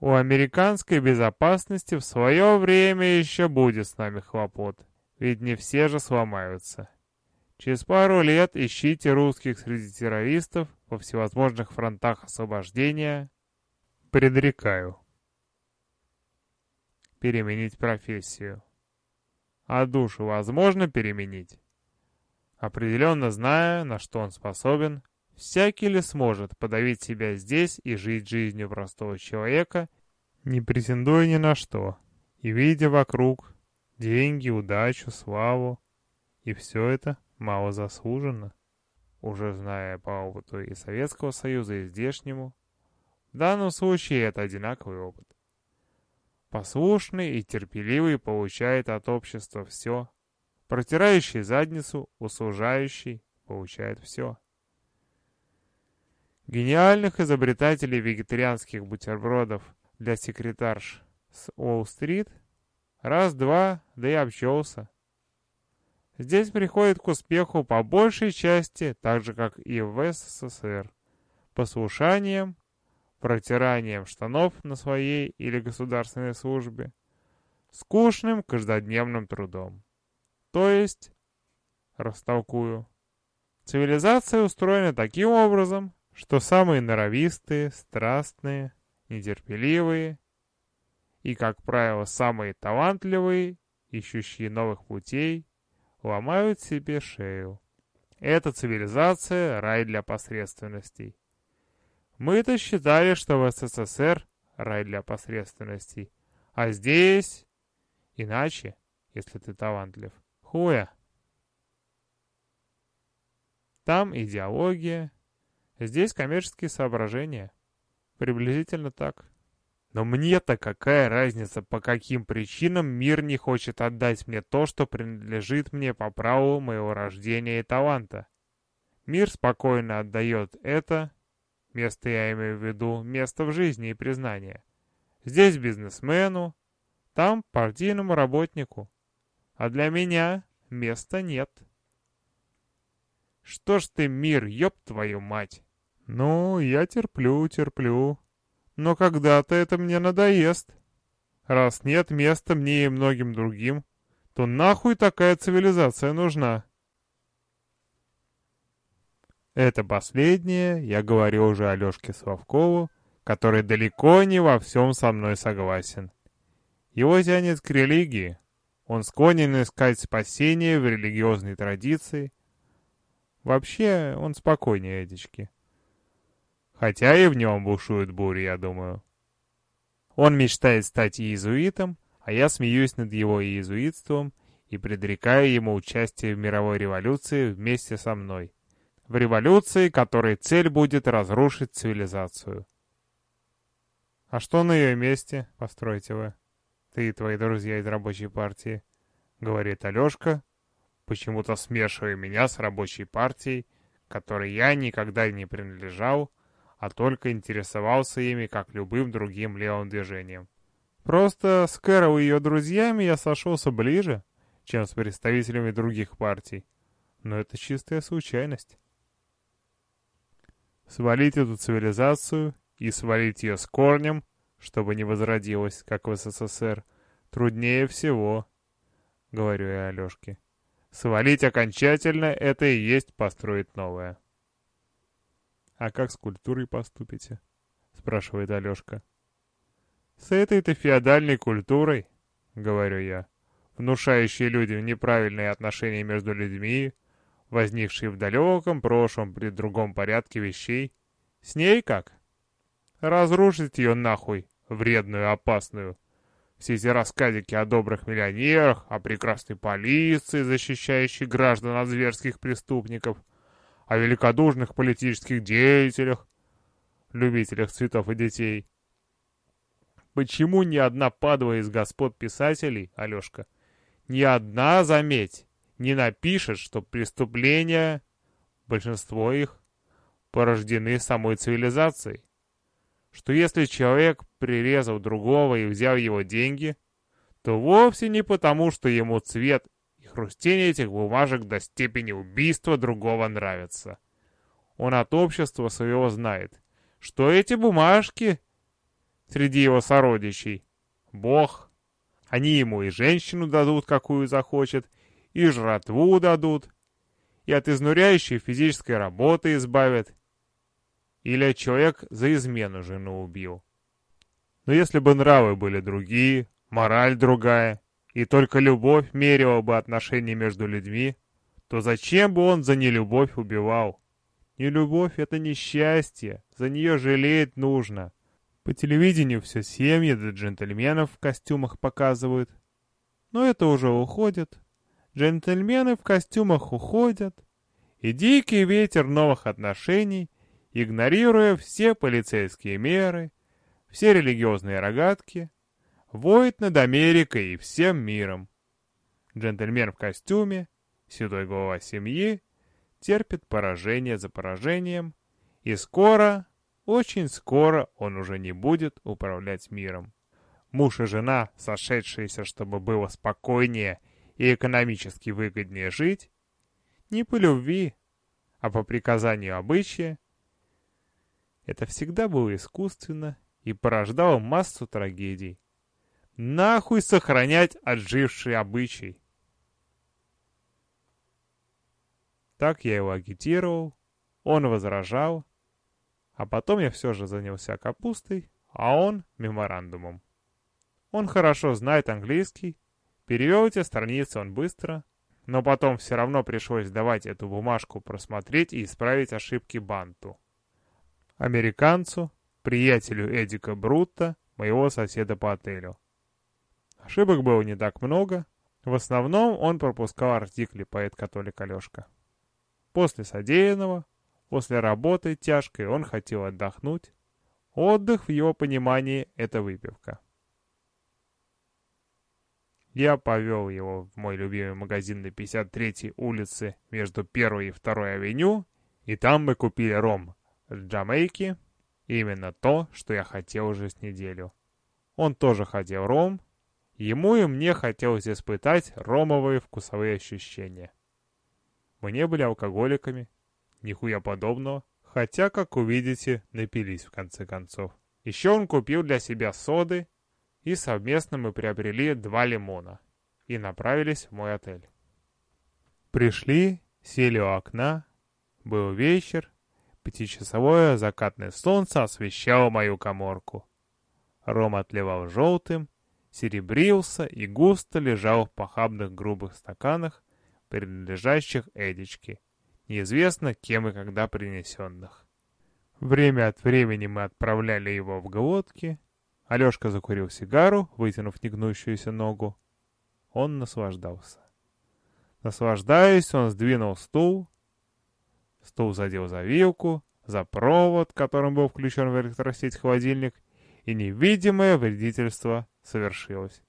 У американской безопасности в свое время еще будет с нами хлопот, ведь не все же сломаются. Через пару лет ищите русских среди террористов во всевозможных фронтах освобождения. Предрекаю. Переменить профессию. А душу возможно переменить? Определенно зная, на что он способен, всякий ли сможет подавить себя здесь и жить жизнью простого человека, не претендуя ни на что, и видя вокруг деньги, удачу, славу, и все это мало заслуженно, уже зная по опыту и Советского Союза, и здешнему. В данном случае это одинаковый опыт. Послушный и терпеливый получает от общества все. Протирающий задницу, услужающий, получает все. Гениальных изобретателей вегетарианских бутербродов для секретарш с Уолл-стрит раз-два, да и обчелся. Здесь приходит к успеху по большей части, так же как и в СССР, послушанием, протиранием штанов на своей или государственной службе, скучным каждодневным трудом. То есть, растолкую, цивилизация устроена таким образом, что самые норовистые, страстные, нетерпеливые и, как правило, самые талантливые, ищущие новых путей, ломают себе шею. Эта цивилизация — рай для посредственностей. Мы-то считали, что в СССР рай для посредственностей, а здесь иначе, если ты талантлив. Хуя. Там идеология, здесь коммерческие соображения. Приблизительно так. Но мне-то какая разница, по каким причинам мир не хочет отдать мне то, что принадлежит мне по праву моего рождения и таланта. Мир спокойно отдает это, место я имею в виду, место в жизни и признание. Здесь бизнесмену, там партийному работнику. А для меня места нет. Что ж ты, мир, ёб твою мать? Ну, я терплю, терплю. Но когда-то это мне надоест. Раз нет места мне и многим другим, то нахуй такая цивилизация нужна? Это последнее я говорю уже Алешке Славкову, который далеко не во всем со мной согласен. Его тянет к религии. Он склонен искать спасение в религиозной традиции. Вообще, он спокойнее Эдички. Хотя и в нем бушует буря, я думаю. Он мечтает стать иезуитом, а я смеюсь над его иезуитством и предрекаю ему участие в мировой революции вместе со мной. В революции, которой цель будет разрушить цивилизацию. «А что на ее месте?» — построите вы. «Ты и твои друзья из рабочей партии», — говорит Алешка, почему-то смешивая меня с рабочей партией, которой я никогда не принадлежал, а только интересовался ими, как любым другим левым движением. Просто с Кэрол и ее друзьями я сошелся ближе, чем с представителями других партий. Но это чистая случайность. Свалить эту цивилизацию и свалить ее с корнем, чтобы не возродилась, как в СССР, труднее всего, говорю я Алешке. Свалить окончательно — это и есть построить новое. «А как с культурой поступите?» — спрашивает Алешка. «С этой-то феодальной культурой, — говорю я, — внушающей людям неправильные отношения между людьми, возникшие в далеком прошлом при другом порядке вещей, с ней как? Разрушить ее нахуй, вредную, опасную. Все эти рассказики о добрых миллионерах, о прекрасной полиции, защищающей граждан от зверских преступников — о великодушных политических деятелях, любителях цветов и детей. Почему ни одна падва из господ писателей, Алешка, ни одна, заметь, не напишет, что преступления, большинство их, порождены самой цивилизацией? Что если человек прирезал другого и взял его деньги, то вовсе не потому, что ему цвет хрустение этих бумажек до степени убийства другого нравится. Он от общества своего знает, что эти бумажки среди его сородичей. Бог. Они ему и женщину дадут, какую захочет, и жратву дадут, и от изнуряющей физической работы избавят. Или человек за измену жену убил. Но если бы нравы были другие, мораль другая, и только любовь мерила бы отношения между людьми, то зачем бы он за нелюбовь убивал? Нелюбовь — это несчастье, за нее жалеть нужно. По телевидению все семьи да джентльменов в костюмах показывают. Но это уже уходит. Джентльмены в костюмах уходят. И дикий ветер новых отношений, игнорируя все полицейские меры, все религиозные рогатки, воет над Америкой и всем миром. Джентльмен в костюме, седой глава семьи, терпит поражение за поражением, и скоро, очень скоро он уже не будет управлять миром. Муж и жена, сошедшиеся, чтобы было спокойнее и экономически выгоднее жить, не по любви, а по приказанию обычая, это всегда было искусственно и порождало массу трагедий. Нахуй сохранять отживший обычай. Так я его агитировал, он возражал, а потом я все же занялся капустой, а он меморандумом. Он хорошо знает английский, перевел эти страницы он быстро, но потом все равно пришлось давать эту бумажку просмотреть и исправить ошибки Банту. Американцу, приятелю Эдика Брутта, моего соседа по отелю. Ошибок было не так много. В основном он пропускал артикли поэт-католик Алешка. После содеянного, после работы тяжкой, он хотел отдохнуть. Отдых в его понимании — это выпивка. Я повел его в мой любимый магазин на 53-й улице между 1 и 2 авеню, и там мы купили ром с Джамайки, именно то, что я хотел уже с неделю. Он тоже хотел ром, Ему и мне хотелось испытать ромовые вкусовые ощущения. Мы не были алкоголиками, нихуя подобного, хотя, как увидите, напились в конце концов. Еще он купил для себя соды, и совместно мы приобрели два лимона и направились в мой отель. Пришли, сели у окна, был вечер, пятичасовое закатное солнце освещало мою коморку. Ром отливал желтым, серебрился и густо лежал в похабных грубых стаканах, принадлежащих Эдичке, неизвестно кем и когда принесенных. Время от времени мы отправляли его в глотки. Алешка закурил сигару, вытянув негнущуюся ногу. Он наслаждался. Наслаждаясь, он сдвинул стул. Стул задел за вилку, за провод, которым был включен в электросеть холодильник, и невидимое вредительство совершилось.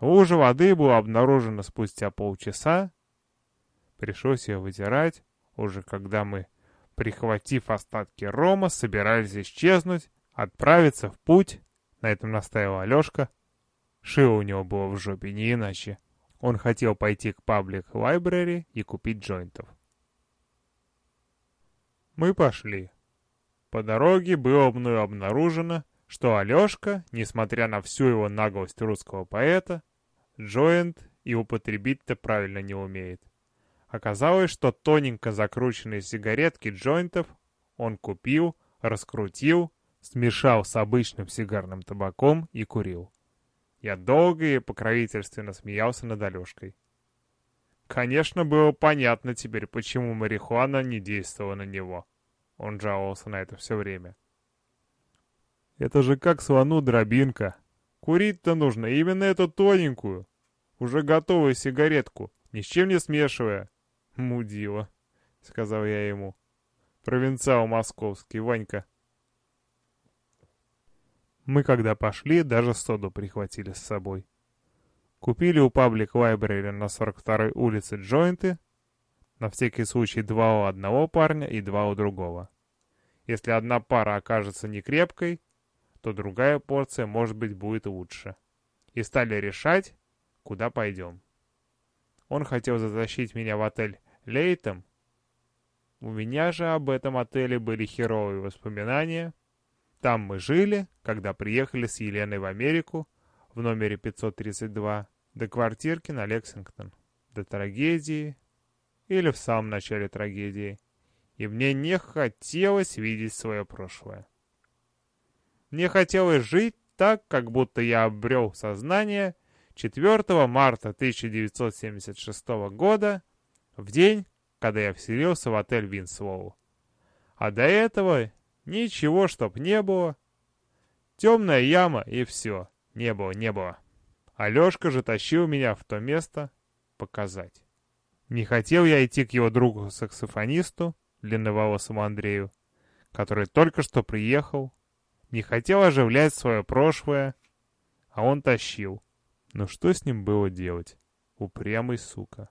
Лужа воды была обнаружена спустя полчаса. Пришлось ее вытирать, уже когда мы, прихватив остатки рома, собирались исчезнуть, отправиться в путь. На этом настаивал Алешка. Шило у него было в жопе, не иначе. Он хотел пойти к паблик лайбрери и купить джойнтов. Мы пошли. По дороге было мною обнаружено, что Алешка, несмотря на всю его наглость русского поэта, джойнт и употребить-то правильно не умеет. Оказалось, что тоненько закрученные сигаретки джойнтов он купил, раскрутил, смешал с обычным сигарным табаком и курил. Я долго и покровительственно смеялся над Алешкой. Конечно, было понятно теперь, почему марихуана не действовала на него. Он жаловался на это все время. Это же как слону дробинка. Курить-то нужно именно эту тоненькую, уже готовую сигаретку, ни с чем не смешивая. Мудила, сказал я ему. Провинциал московский, Ванька. Мы, когда пошли, даже соду прихватили с собой. Купили у паблик лайбрери на 42-й улице джойнты, на всякий случай два у одного парня и два у другого. Если одна пара окажется некрепкой, то другая порция, может быть, будет лучше. И стали решать, куда пойдем. Он хотел затащить меня в отель Лейтом. У меня же об этом отеле были херовые воспоминания. Там мы жили, когда приехали с Еленой в Америку в номере 532 до квартирки на Лексингтон, до трагедии или в самом начале трагедии. И мне не хотелось видеть свое прошлое. Мне хотелось жить так, как будто я обрел сознание 4 марта 1976 года, в день, когда я вселился в отель Винслоу. А до этого ничего, чтоб не было. Темная яма и все. Не было, не было. Алешка же тащил меня в то место показать. Не хотел я идти к его другу-саксофонисту, длинноволосому Андрею, который только что приехал. Не хотел оживлять свое прошлое, а он тащил. Но что с ним было делать? Упрямый сука.